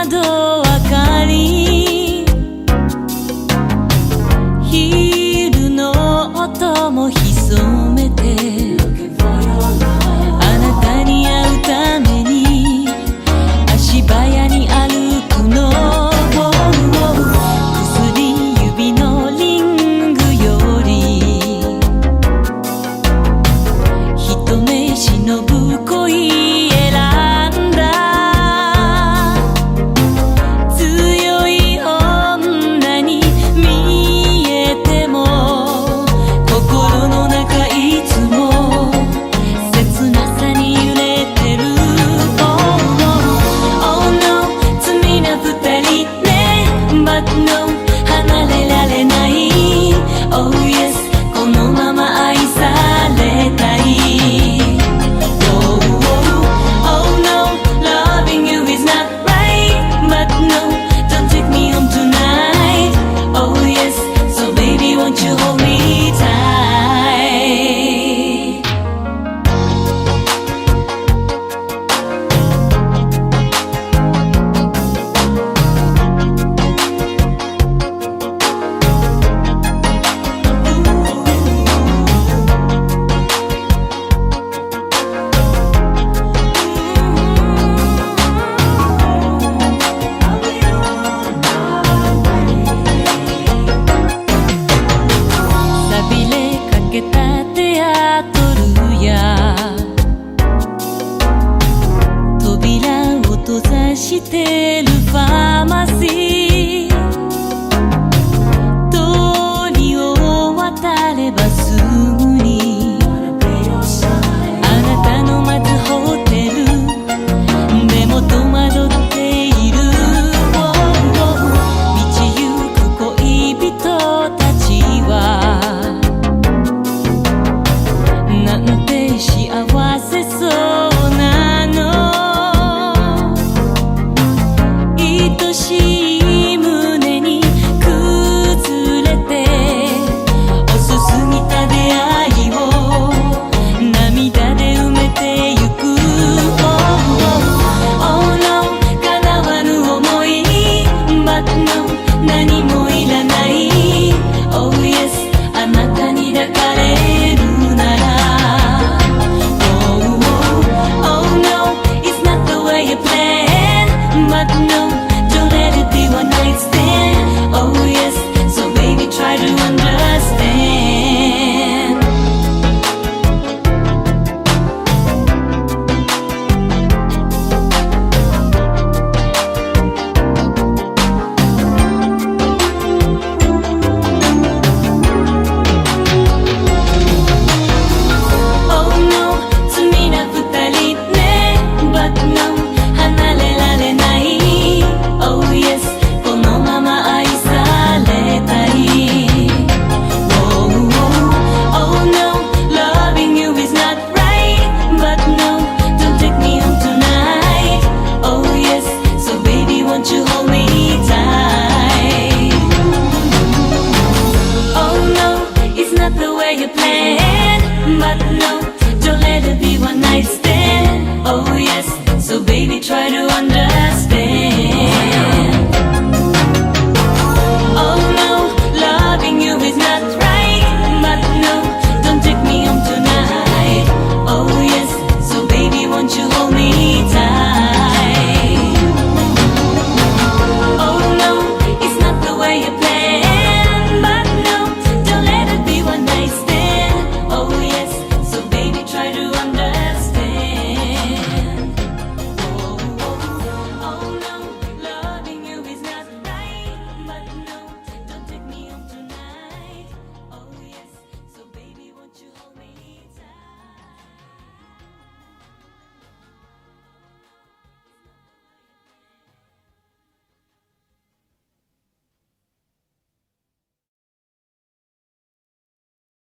Adoro. летит. plan, but no, don't let it be one night stand. Oh yes, so baby, try to understand.